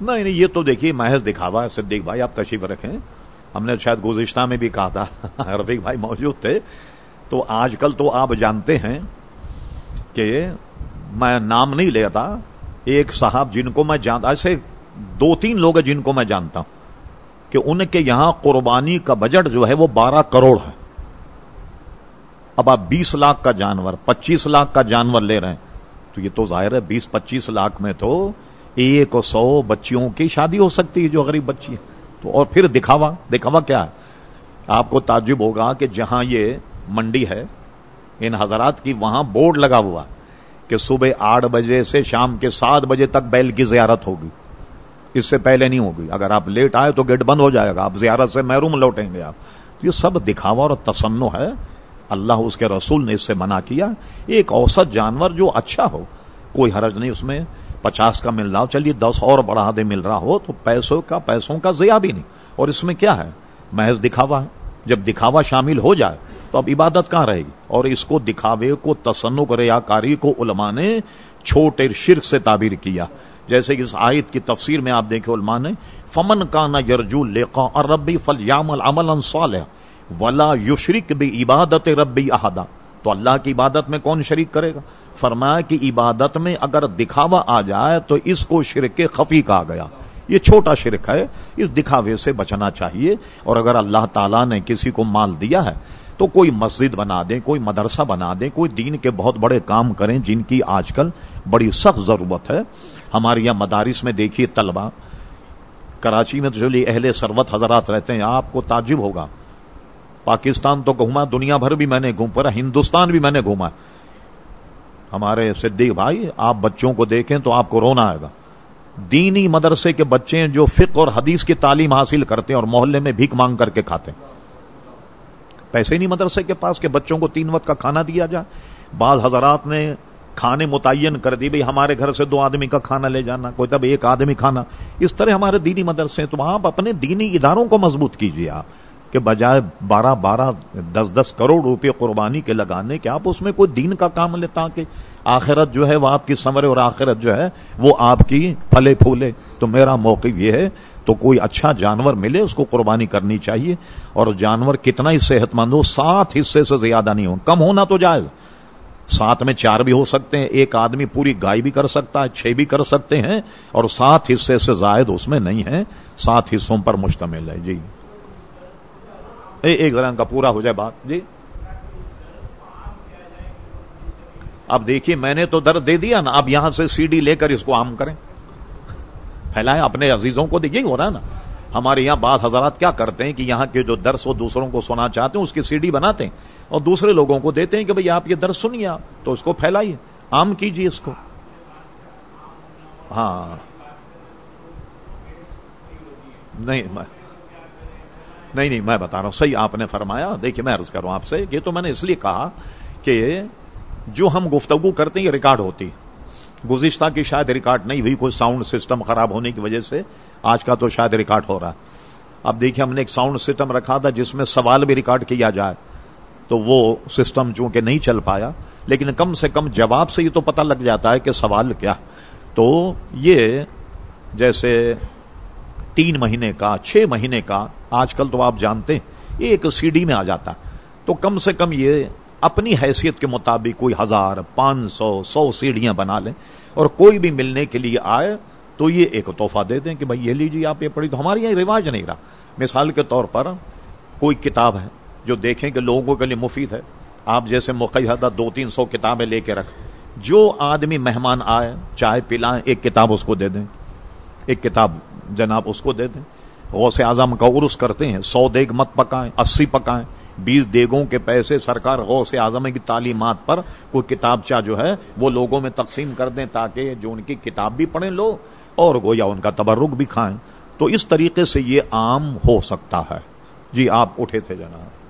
نہیں نہیں، یہ تو دیکھیے، محض دکھاوا ہے صدیق بھائی، آپ تشریف رکھیں۔ ہم نے شاید گزشتہ میں بھی کہا تھا، رفیق بھائی موجود تھے۔ تو آج کل تو آپ جانتے ہیں کہ میں نام نہیں لیتا، ایک صاحب جن کو میں جانتا، ایسے دو تین لوگ ہیں جن کو میں جانتا ہوں کہ ان کے یہاں قربانی کا بجٹ جو ہے وہ بارہ کروڑ ہے۔ اب آپ بیس لاکھ کا جانور، پچیس لاکھ کا جانور لے رہے ہیں۔ تو یہ تو ظاہر ہے، بیس پچیس لاکھ میں تو ایک سو بچیوں کی شادی ہو سکتی ہے جو غریب بچی ہے تو اور پھر دکھاوا دکھاوا کیا ہے؟ آپ کو تعجب ہوگا کہ جہاں یہ منڈی ہے، ان حضرات کی وہاں بورڈ لگا ہوا کہ صبح آٹھ بجے سے شام کے سات بجے تک بیل کی زیارت ہوگی۔ اس سے پہلے نہیں ہوگی۔ اگر آپ لیٹ آئے تو گیٹ بند ہو جائے گا۔ آپ زیارت سے محروم لوٹیں گے آپ۔ یہ سب دکھاوا اور تسنو ہے۔ اللہ اس کے رسول نے اس سے منع کیا۔ ایک اوسط جانور جو اچھا ہو، کوئی حرج نہیں اس میں۔ پچاس کا مل رہا ہو، چلیے دس اور بڑھا دے مل رہا ہو، تو پیسوں کا پیسوں کا ضیاع بھی نہیں۔ اور اس میں کیا ہے؟ محض دکھاوا ہے۔ جب دکھاوا شامل ہو جائے، تو اب عبادت کہاں رہے گی؟ اور اس کو دکھاوے کو تسنک ریا کاری کو علماء نے چھوٹے شرک سے تعبیر کیا۔ جیسے کہ اس آیت کی تفسیر میں آپ دیکھیں علماء نے، فمن کا نہ یرجو لیقا اور ربی فل یامل عمل انصال ولا یشرک بھی عبادت ربی احدا تو اللہ کی عبادت میں کون شریک کرے گا؟ فرمایا کہ عبادت میں اگر دکھاوا آ جائے تو اس کو شرک خفی کہا گیا۔ یہ چھوٹا شرک ہے، اس دکھاوے سے بچنا چاہیے۔ اور اگر اللہ تعالیٰ نے کسی کو مال دیا ہے تو کوئی مسجد بنا دیں، کوئی مدرسہ بنا دیں، کوئی دین کے بہت بڑے کام کریں جن کی آج کل بڑی سخت ضرورت ہے۔ ہمارے یہاں مدارس میں دیکھیے طلبہ، کراچی میں تو چلیے اہل سروت حضرات رہتے ہیں، آپ کو تعجب ہوگا۔ پاکستان تو گھوما، دنیا بھر بھی میں نے گھوم پڑا ہندوستان بھی میں نے گھوما۔ ہمارے صدیق بھائی، آپ بچوں کو دیکھیں تو آپ کو رونا آئے گا۔ دینی مدرسے کے بچے جو فقہ اور حدیث کی تعلیم حاصل کرتے ہیں اور محلے میں بھیک مانگ کر کے کھاتے ہیں۔ پیسے نہیں مدرسے کے پاس کہ بچوں کو تین وقت کا کھانا دیا جائے۔ بعض حضرات نے کھانے متعین کر دی بھائی ہمارے گھر سے دو آدمی کا کھانا لے جانا، کوئی تب ایک آدمی کھانا۔ اس طرح ہمارے دینی مدرسے تو آپ اپنے دینی اداروں کو مضبوط کیجیے آپ۔ کہ بجائے بارہ بارہ دس دس کروڑ روپے قربانی کے لگانے کے آپ اس میں کوئی دین کا کام لے تاکہ آخرت جو ہے وہ آپ کی سمرے اور آخرت جو ہے وہ آپ کی پھلے پھولے۔ تو میرا موقف یہ ہے، تو کوئی اچھا جانور ملے، اس کو قربانی کرنی چاہیے۔ اور جانور کتنا ہی صحت مند ہو، سات حصے سے زیادہ نہیں ہو کم ہونا تو جائز۔ سات میں چار بھی ہو سکتے ہیں، ایک آدمی پوری گائے بھی کر سکتا ہے چھ بھی کر سکتے ہیں، اور سات حصے سے زائد اس میں نہیں ہے سات حصوں پر مشتمل ہے۔ جی۔ ایک رنگ کا پورا ہو جائے بات۔ جی۔ اب دیکھیے، میں نے تو درد دے دیا نا۔ اب یہاں سے سی ڈی لے کر اس کو عام کریں۔ پھیلائیں اپنے عزیزوں کو۔ دیکھیے ہو رہا ہے نا۔ ہمارے یہاں بعض حضرات کیا کرتے ہیں کہ یہاں کے جو درس وہ دوسروں کو سنا چاہتے ہیں، اس کی سی ڈی بناتے ہیں اور دوسرے لوگوں کو دیتے ہیں کہ بھئی آپ یہ درس سنیے آپ۔ تو اس کو پھیلائیے۔ عام کیجیے اس کو۔ ہاں۔ نہیں، میں نہیں نہیں، میں بتا رہا ہوں، صحیح آپ نے فرمایا۔ دیکھیے، میں عرض کروں آپ سے، یہ تو میں نے اس لیے کہا کہ جو ہم گفتگو کرتے ہیں، یہ ریکارڈ ہوتی گزشتہ کی شاید ریکارڈ نہیں ہوئی، کوئی ساؤنڈ سسٹم خراب ہونے کی وجہ سے آج کا تو شاید ریکارڈ ہو رہا ہے۔ اب دیکھیے، ہم نے ایک ساؤنڈ سسٹم رکھا تھا جس میں سوال بھی ریکارڈ کیا جائے، تو وہ سسٹم چونکہ نہیں چل پایا، لیکن کم سے کم جواب سے یہ تو پتہ لگ جاتا ہے کہ سوال کیا۔ تو یہ جیسے تین مہینے کا، چھ مہینے کا، آج کل تو آپ جانتے ہیں ایک سی ڈی میں آ جاتا۔ تو کم سے کم یہ اپنی حیثیت کے مطابق کوئی ہزار، پانچ سو سو سیڑھیاں بنا لیں اور کوئی بھی ملنے کے لیے آئے تو یہ ایک تحفہ دے دیں کہ بھائی یہ لیجیے، آپ یہ پڑھی۔ تو ہمارے یہاں رواج نہیں رہا۔ مثال کے طور پر کوئی کتاب ہے جو دیکھیں کہ لوگوں کے لیے مفید ہے۔ آپ جیسے مقیدہ دو تین سو کتابیں لے کے رکھ۔ جو آدمی مہمان آئے، چائے پلائیں، ایک کتاب اس کو دے دیں۔ ایک کتاب جناب اس کو دے دیں۔ غوث اعظم کا عرس کرتے ہیں، سو دیگ مت پکائیں، اسی پکائیں۔ بیس دیگوں کے پیسے سرکار غوث اعظم کی تعلیمات پر کوئی کتاب چاہ جو ہے، وہ لوگوں میں تقسیم کر دیں تاکہ جو ان کی کتاب بھی پڑھیں لو اور گویا ان کا تبرک بھی کھائیں۔ تو اس طریقے سے یہ عام ہو سکتا ہے۔ جی آپ اٹھے تھے جناب۔